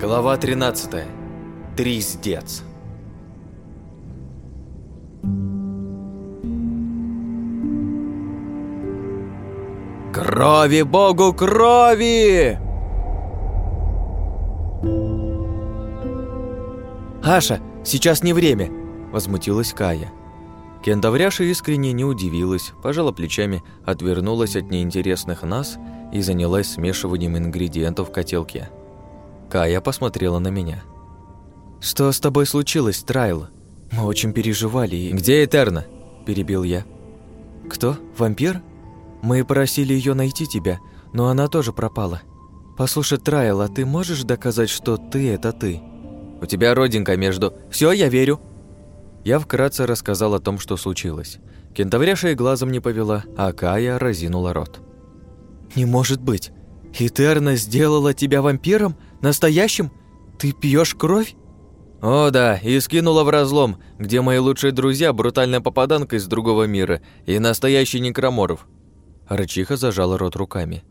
Глава 13. Триздец. Крови богу крови! Аша, сейчас не время, возмутилась Кая. Кентавряша искренне не удивилась, пожала плечами, отвернулась от неинтересных нас и занялась смешиванием ингредиентов в котелке. Кая посмотрела на меня. «Что с тобой случилось, Трайл? Мы очень переживали и...» «Где Этерна?» – перебил я. «Кто? Вампир? Мы просили ее найти тебя, но она тоже пропала. Послушай, Трайл, а ты можешь доказать, что ты – это ты?» «У тебя родинка между...» Все, я верю!» Я вкратце рассказал о том, что случилось. Кентавряша и глазом не повела, а Кая разинула рот. «Не может быть! Этерна сделала тебя вампиром? Настоящим? Ты пьешь кровь?» «О да, и скинула в разлом, где мои лучшие друзья, брутальная попаданка из другого мира и настоящий некроморов». Рачиха зажала рот руками.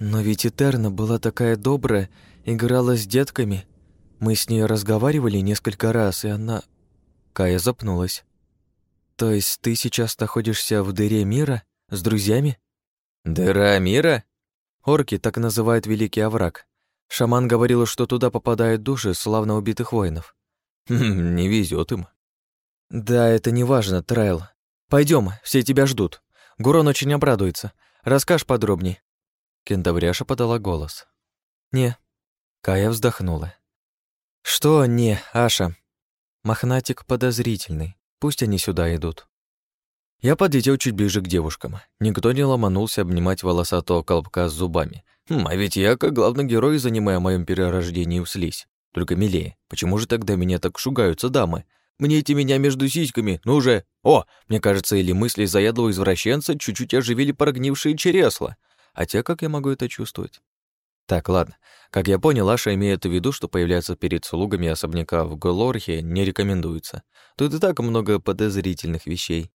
«Но ведь Этерна была такая добрая, играла с детками. Мы с ней разговаривали несколько раз, и она...» Кая запнулась. «То есть ты сейчас находишься в дыре мира? С друзьями?» «Дыра мира?» Орки так называют Великий Овраг. Шаман говорил, что туда попадают души славно убитых воинов. Хм, не везет им. Да, это не важно, Трайл. Пойдем, все тебя ждут. Гурон очень обрадуется. Расскажешь подробнее. Кентавряша подала голос. Не. Кая вздохнула. Что не, Аша? Мохнатик подозрительный. Пусть они сюда идут. Я подлетел чуть ближе к девушкам. Никто не ломанулся обнимать волосатого колобка с зубами. Хм, а ведь я, как главный герой, занимая о моем перерождении в слизь. Только милее. Почему же тогда меня так шугаются дамы? Эти меня между сиськами, ну же! О, мне кажется, или мысли заядлого извращенца чуть-чуть оживили прогнившие чересла. Хотя как я могу это чувствовать? Так, ладно. Как я понял, Аша имеет в виду, что появляться перед слугами особняка в Голорхе не рекомендуется. Тут и так много подозрительных вещей.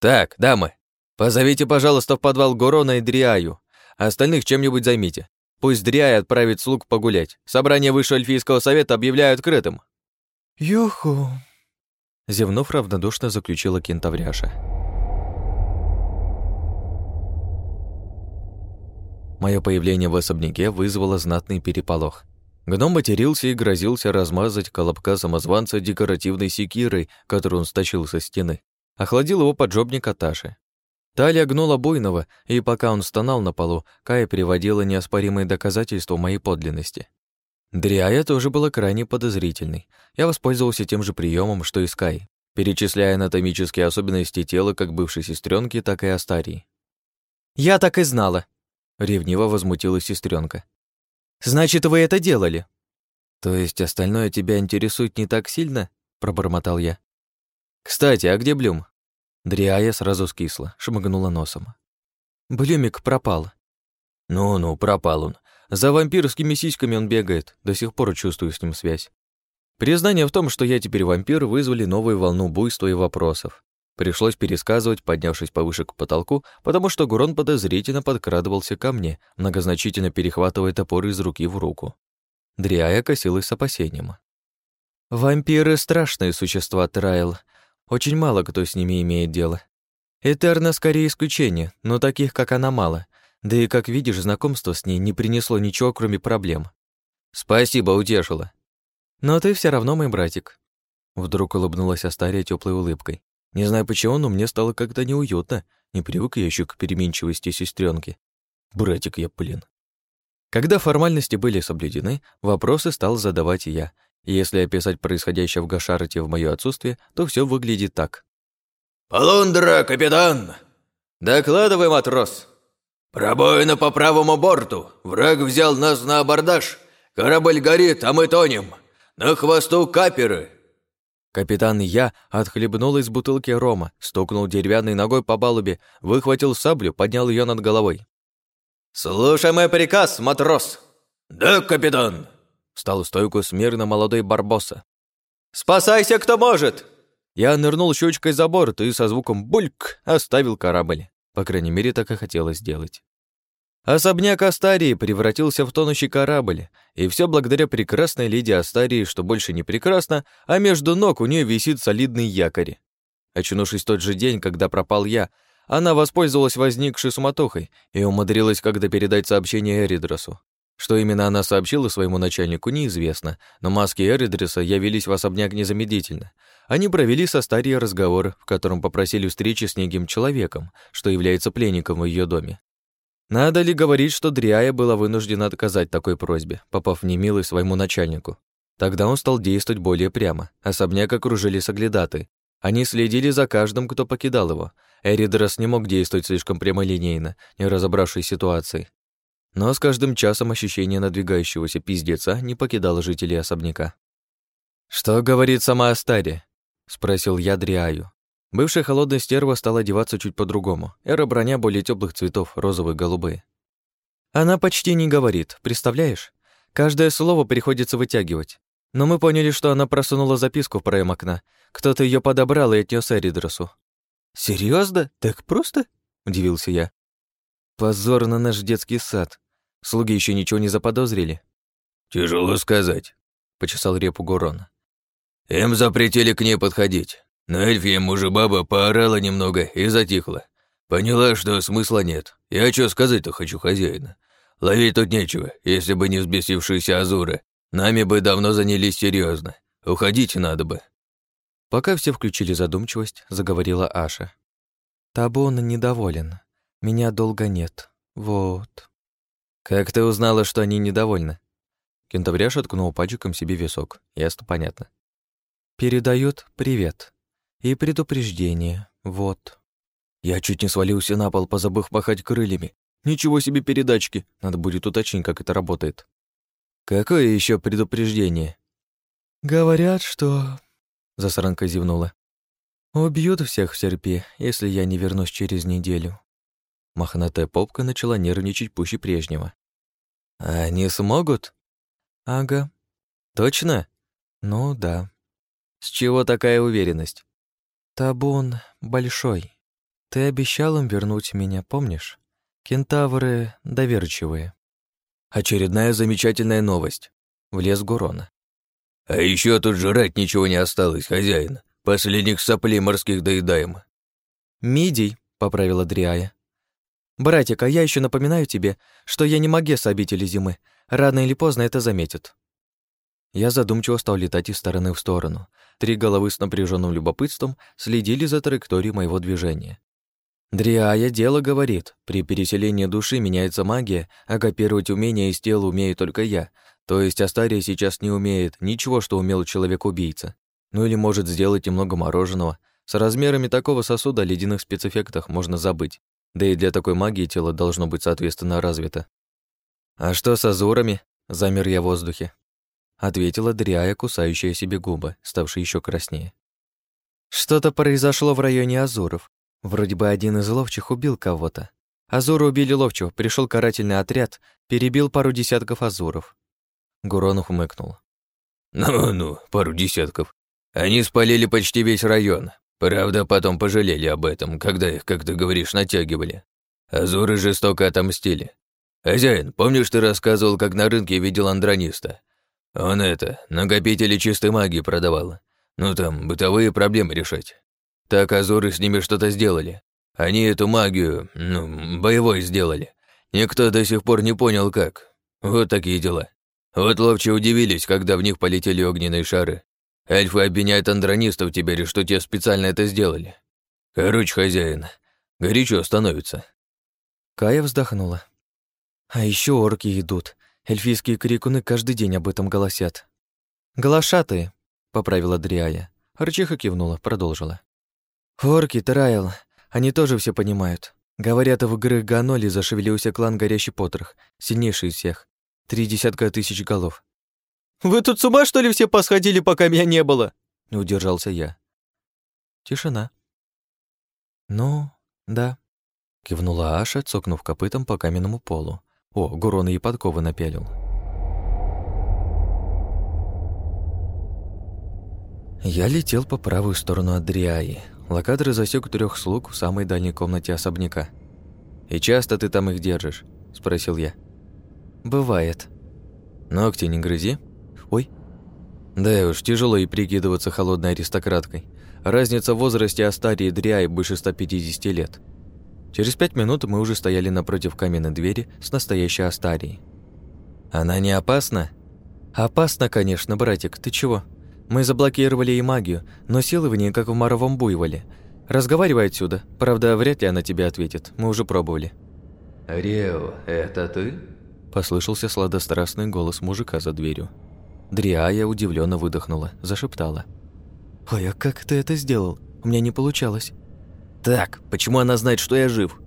«Так, дамы, позовите, пожалуйста, в подвал Горона и Дриаю, а остальных чем-нибудь займите. Пусть Дриай отправит слуг погулять. Собрание Высшего Эльфийского совета объявляю открытым». «Юху!» Зевнув, равнодушно заключила кентавряша. Мое появление в особняке вызвало знатный переполох. Гном матерился и грозился размазать колобка самозванца декоративной секирой, которую он стащил со стены охладил его поджопник Аташи. Талия гнула буйного, и пока он стонал на полу, Кая приводила неоспоримые доказательства моей подлинности. Дриая тоже была крайне подозрительной. Я воспользовался тем же приемом, что и Скай, перечисляя анатомические особенности тела как бывшей сестренки, так и Астарии. «Я так и знала», — ревниво возмутилась сестренка. «Значит, вы это делали?» «То есть остальное тебя интересует не так сильно?» — пробормотал я. «Кстати, а где Блюм?» Дриая сразу скисла, шмыгнула носом. «Блюмик пропал». «Ну-ну, пропал он. За вампирскими сиськами он бегает, до сих пор чувствую с ним связь. Признание в том, что я теперь вампир, вызвали новую волну буйства и вопросов. Пришлось пересказывать, поднявшись повыше к потолку, потому что Гурон подозрительно подкрадывался ко мне, многозначительно перехватывая топор из руки в руку. Дриая косилась с опасением. «Вампиры — страшные существа, Трайл. Очень мало кто с ними имеет дело. Этерна скорее исключение, но таких, как она, мало. Да и, как видишь, знакомство с ней не принесло ничего, кроме проблем. Спасибо, утешила. Но ты все равно мой братик. Вдруг улыбнулась Астария теплой улыбкой. Не знаю почему, но мне стало как-то неуютно. Не привык я еще к переменчивости сестренки. Братик я, блин. Когда формальности были соблюдены, вопросы стал задавать я, если описать происходящее в Гашарте в моё отсутствие, то все выглядит так. «Полундра, капитан!» «Докладывай, матрос!» «Пробоина по правому борту! Враг взял нас на абордаж! Корабль горит, а мы тонем! На хвосту каперы!» Капитан Я отхлебнул из бутылки рома, стукнул деревянной ногой по палубе, выхватил саблю, поднял ее над головой. «Слушай мой приказ, матрос!» «Да, капитан!» Встал в стойку смирно молодой Барбоса. «Спасайся, кто может!» Я нырнул щучкой за борт и со звуком «бульк» оставил корабль. По крайней мере, так и хотелось сделать. Особняк Астарии превратился в тонущий корабль, и все благодаря прекрасной леди Астарии, что больше не прекрасно, а между ног у нее висит солидный якорь. Очнувшись тот же день, когда пропал я, она воспользовалась возникшей суматохой и умудрилась когда передать сообщение Эридросу. Что именно она сообщила своему начальнику, неизвестно, но маски Эридреса явились в особняк незамедлительно. Они провели со Старией разговор, в котором попросили встречи с неким человеком, что является пленником в ее доме. Надо ли говорить, что Дриая была вынуждена отказать такой просьбе, попав в немилый своему начальнику? Тогда он стал действовать более прямо. Особняк окружили соглядаты. Они следили за каждым, кто покидал его. Эридрос не мог действовать слишком прямолинейно, не разобравшись ситуацией. Но с каждым часом ощущение надвигающегося пиздеца не покидало жителей особняка. «Что говорит сама Астария?» — спросил я Дриаю. Бывшая холодная стерва стала одеваться чуть по-другому. Эра броня более теплых цветов, розовые, голубые. Она почти не говорит, представляешь? Каждое слово приходится вытягивать. Но мы поняли, что она просунула записку в проем окна. Кто-то ее подобрал и отнес Эридросу. Серьезно? Так просто?» — удивился я. Позор на наш детский сад. Слуги еще ничего не заподозрили. Тяжело сказать, почесал репу Гурон. Им запретили к ней подходить. Но эльфия мужа-баба поорала немного и затихла. Поняла, что смысла нет. Я что сказать-то хочу хозяина. Ловить тут нечего, если бы не взбесившиеся Азуры. Нами бы давно занялись серьезно. Уходить надо бы. Пока все включили задумчивость, заговорила Аша. Табун недоволен. Меня долго нет. Вот. Как ты узнала, что они недовольны? Кентавряша ткнул пальчиком себе висок. Ясно, понятно. Передают привет. И предупреждение. Вот. Я чуть не свалился на пол, позабыв махать крыльями. Ничего себе передачки. Надо будет уточнить, как это работает. Какое еще предупреждение? Говорят, что... Засранка зевнула. Убьют всех в серпе, если я не вернусь через неделю. Мохнатая попка начала нервничать пуще прежнего. «Они смогут?» «Ага». «Точно?» «Ну да». «С чего такая уверенность?» «Табун большой. Ты обещал им вернуть меня, помнишь? Кентавры доверчивые». «Очередная замечательная новость», — влез Гурона. «А еще тут жрать ничего не осталось, хозяин. Последних соплей морских доедаем». «Мидий», — поправила Дриая. «Братик, а я еще напоминаю тебе, что я не Магесса обители зимы. Рано или поздно это заметят». Я задумчиво стал летать из стороны в сторону. Три головы с напряженным любопытством следили за траекторией моего движения. Дриая дело говорит, при переселении души меняется магия, а копировать умения из тела умею только я, то есть Астария сейчас не умеет ничего, что умел человек-убийца. Ну или может сделать немного мороженого. С размерами такого сосуда о ледяных спецэффектах можно забыть. Да и для такой магии тело должно быть соответственно развито. «А что с азурами?» — замер я в воздухе. Ответила Дриая, кусающая себе губы, ставшие еще краснее. «Что-то произошло в районе Азуров. Вроде бы один из ловчих убил кого-то. Азуры убили ловчего, пришел карательный отряд, перебил пару десятков азуров». Гурон ухмыкнул. «Ну-ну, пару десятков. Они спалили почти весь район. Правда, потом пожалели об этом, когда их, как ты говоришь, натягивали. Азуры жестоко отомстили. Хозяин, помнишь, ты рассказывал, как на рынке видел андрониста? Он это, накопители чистой магии продавал. Ну там, бытовые проблемы решать. Так Азуры с ними что-то сделали. Они эту магию, ну, боевой сделали. Никто до сих пор не понял, как. Вот такие дела. Вот ловчи удивились, когда в них полетели огненные шары. Эльфы обвиняют андронистов теперь, что те специально это сделали. Короче, хозяин, горячо становится». Кая вздохнула. «А еще орки идут. Эльфийские крикуны каждый день об этом голосят». «Глашатые», — поправила Дриая. Арчиха кивнула, продолжила. «Орки, Тарайл, они тоже все понимают. Говорят, в игры Ганоли зашевелился клан Горящий Потрох, сильнейший из всех. Три десятка тысяч голов. «Вы тут с ума, что ли, все посходили, пока меня не было?» Не удержался я. Тишина. «Ну, да», — кивнула Аша, цокнув копытом по каменному полу. О, Гурона и подковы напялил. Я летел по правую сторону от Дриаи. Локатор засек трех слуг в самой дальней комнате особняка. «И часто ты там их держишь?» — спросил я. «Бывает». «Ногти не грызи?» «Ой». Да уж, тяжело и прикидываться холодной аристократкой. Разница в возрасте Астарии и Дриаи больше 150 лет. Через пять минут мы уже стояли напротив каменной двери с настоящей Астарией. «Она не опасна?» «Опасно, конечно, братик, ты чего? Мы заблокировали и магию, но силы в ней, как в моровом буйволе. Разговаривай отсюда. Правда, вряд ли она тебе ответит. Мы уже пробовали». «Рео, это ты?» Послышался сладострастный голос мужика за дверью. Дриая удивленно выдохнула, зашептала. «Ой, а как ты это сделал? У меня не получалось». «Так, почему она знает, что я жив?»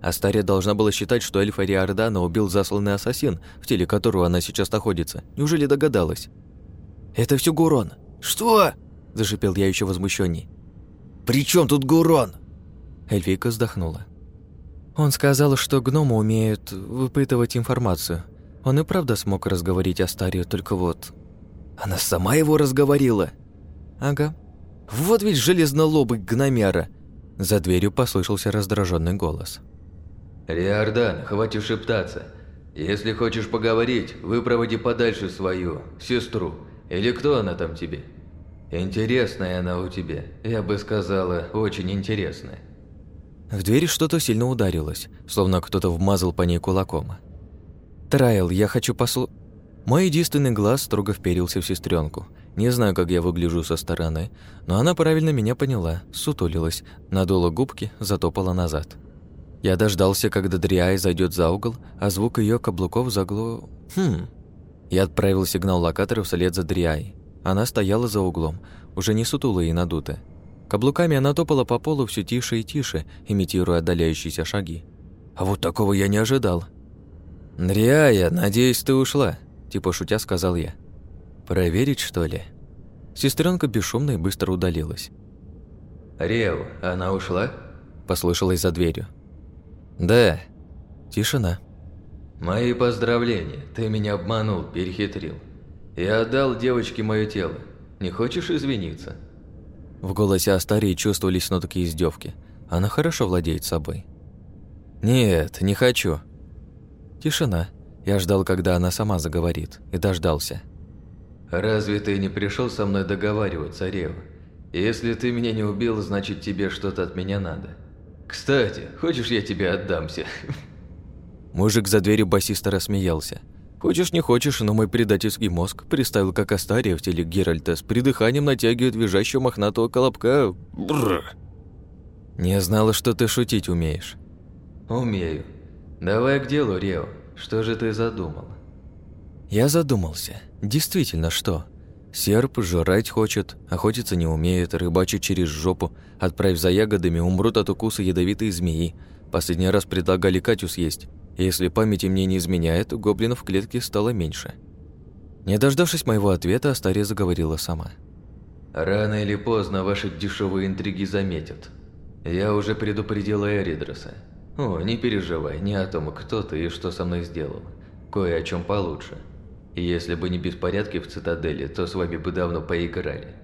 Астария должна была считать, что эльфа Риордана убил засланный ассасин, в теле которого она сейчас находится. Неужели догадалась? «Это все Гурон». «Что?» – зашипел я еще возмущенней. «При чем тут Гурон?» Эльфийка вздохнула. Он сказал, что гномы умеют выпытывать информацию. Он и правда смог разговорить Астарию, только вот... Она сама его разговорила? Ага. Вот ведь железнолобый гномяра. За дверью послышался раздраженный голос. «Риордан, хватит шептаться. Если хочешь поговорить, выпроводи подальше свою сестру. Или кто она там тебе? Интересная она у тебя. Я бы сказала, очень интересная». В двери что-то сильно ударилось, словно кто-то вмазал по ней кулаком. «Трайл, я хочу послу...» Мой единственный глаз строго вперился в сестренку. Не знаю, как я выгляжу со стороны, но она правильно меня поняла, сутулилась, надула губки, затопала назад. Я дождался, когда Дриай зайдет за угол, а звук ее каблуков загло... Хм... Я отправил сигнал локатора вслед за Дриай. Она стояла за углом, уже не сутулая и надутая. Каблуками она топала по полу все тише и тише, имитируя отдаляющиеся шаги. А вот такого я не ожидал. «Дриая, надеюсь, ты ушла», – типа шутя сказал я. «Проверить, что ли?» Сестренка бесшумно и быстро удалилась. «Рев, она ушла?» – послышалось за дверью. «Да». Тишина. «Мои поздравления. Ты меня обманул, перехитрил. Я отдал девочке мое тело. Не хочешь извиниться?» В голосе Астарии чувствовались нотки издевки. Она хорошо владеет собой. «Нет, не хочу». Тишина. Я ждал, когда она сама заговорит, и дождался. «Разве ты не пришел со мной договариваться, Рева? Если ты меня не убил, значит тебе что-то от меня надо. Кстати, хочешь я тебе отдамся?» Мужик за дверью басиста рассмеялся. Хочешь не хочешь, но мой предательский мозг представил, как Астария в теле Геральта с придыханием натягивает визжащего мохнатого колобка. Бррр. Не знала, что ты шутить умеешь. Умею. Давай к делу, Рео. Что же ты задумал? Я задумался. Действительно, что? Серп жрать хочет, охотиться не умеет, рыбачить через жопу. Отправь за ягодами, умрут от укуса ядовитые змеи. Последний раз предлагали Катю съесть. Если память мне не изменяет, гоблинов в клетке стало меньше. Не дождавшись моего ответа, Астария заговорила сама. «Рано или поздно ваши дешевые интриги заметят. Я уже предупредила Эридроса. О, не переживай, не о том, кто ты и что со мной сделал. Кое о чем получше. И если бы не беспорядки в цитадели, то с вами бы давно поиграли».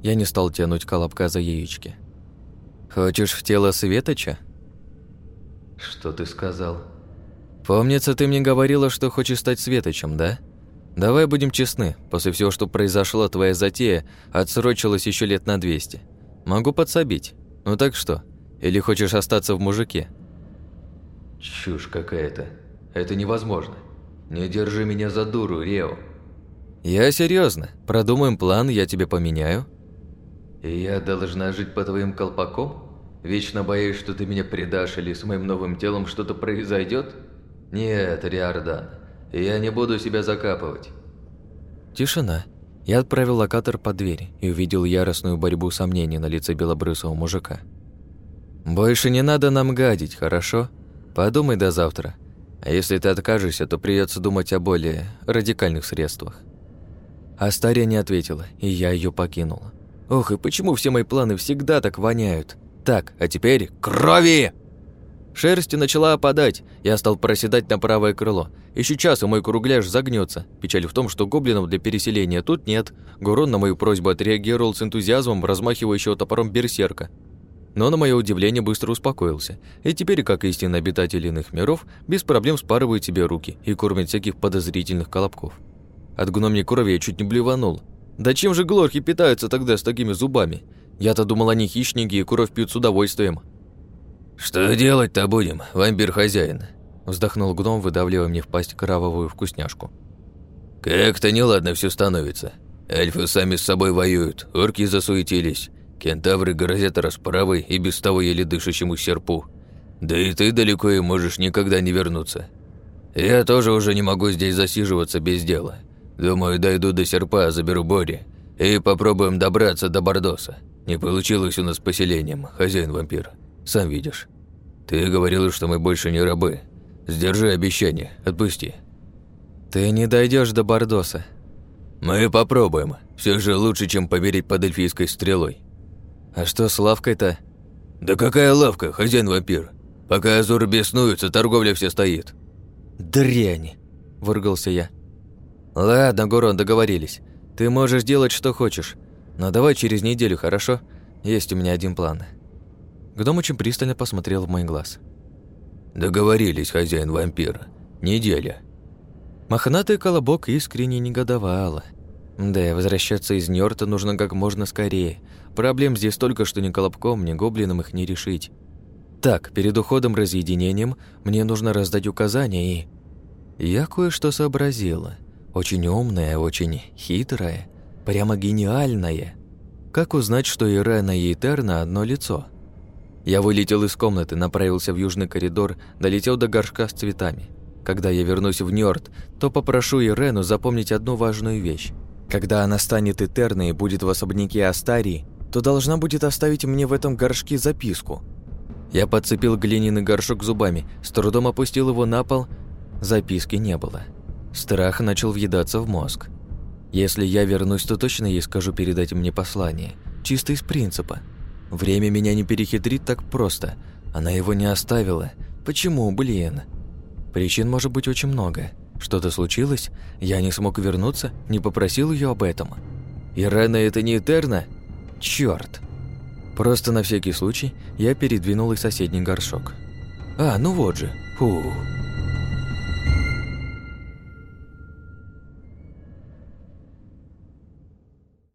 Я не стал тянуть колобка за яички. «Хочешь в тело Светоча?» «Что ты сказал?» «Помнится, ты мне говорила, что хочешь стать светочем, да? Давай будем честны, после всего, что произошло, твоя затея отсрочилась еще лет на 200. Могу подсобить. Ну так что, или хочешь остаться в мужике?» «Чушь какая-то. Это невозможно. Не держи меня за дуру, Рео». «Я серьезно. Продумаем план, я тебе поменяю». «И я должна жить по твоим колпаком? Вечно боюсь, что ты меня предашь или с моим новым телом что-то произойдет? «Нет, Риордан, я не буду себя закапывать». Тишина. Я отправил локатор под дверь и увидел яростную борьбу сомнений на лице белобрысого мужика. «Больше не надо нам гадить, хорошо? Подумай до завтра. А если ты откажешься, то придется думать о более радикальных средствах». Астария не ответила, и я ее покинул. Ох, и почему все мои планы всегда так воняют? Так, а теперь крови! Шерсть начала опадать, я стал проседать на правое крыло. Еще час, и мой кругляш загнется. Печаль в том, что гоблинов для переселения тут нет. Гурон на мою просьбу отреагировал с энтузиазмом размахивающего топором берсерка. Но на мое удивление быстро успокоился, и теперь, как истинный обитатель иных миров, без проблем спарывает себе руки и кормит всяких подозрительных колобков. От гномьей крови я чуть не блеванул. Да чем же глорхи питаются тогда с такими зубами? Я-то думал, они хищники и кровь пьют с удовольствием. «Что делать-то будем, вампир-хозяин?» Вздохнул гном, выдавливая мне в пасть кровавую вкусняшку. «Как-то неладно все становится. Эльфы сами с собой воюют, орки засуетились, кентавры грозят расправой и без того еле дышащему серпу. Да и ты далеко и можешь никогда не вернуться. Я тоже уже не могу здесь засиживаться без дела. Думаю, дойду до серпа, заберу Бори и попробуем добраться до Бордоса. Не получилось у нас поселением, хозяин-вампир. Сам видишь. Ты говорил, что мы больше не рабы. Сдержи обещание, отпусти. Ты не дойдешь до Бордоса. Мы попробуем. Все же лучше, чем поверить под эльфийской стрелой. А что с лавкой-то? Да какая лавка, хозяин-вампир? Пока Азур беснуется, торговля вся стоит. Дрянь, выругался я. Ладно, Гурон, договорились. Ты можешь делать, что хочешь. Но давай через неделю, хорошо? Есть у меня один план. Гном очень пристально посмотрел в мой глаз. «Договорились, хозяин вампира. Неделя». Мохнатый колобок искренне негодовала. Да, возвращаться из Нёрта нужно как можно скорее. Проблем здесь столько, что ни колобком, ни гоблином их не решить. Так, перед уходом разъединением мне нужно раздать указания и... Я кое-что сообразила. Очень умная, очень хитрая, прямо гениальная. Как узнать, что Ирена и Этерна одно лицо? Я вылетел из комнаты, направился в южный коридор, долетел до горшка с цветами. Когда я вернусь в Нёрд, то попрошу Ирену запомнить одну важную вещь. Когда она станет Этерной и будет в особняке Астарии, то должна будет оставить мне в этом горшке записку. Я подцепил глиняный горшок зубами, с трудом опустил его на пол. Записки не было. Страх начал въедаться в мозг. Если я вернусь, то точно ей скажу передать мне послание. Чисто из принципа. Время меня не перехитрит так просто. Она его не оставила. Почему, блин? Причин может быть очень много. Что-то случилось? Я не смог вернуться? Не попросил ее об этом? Ирена это не Этерна? Чёрт! Просто на всякий случай я передвинул и соседний горшок. А, ну вот же. Фух.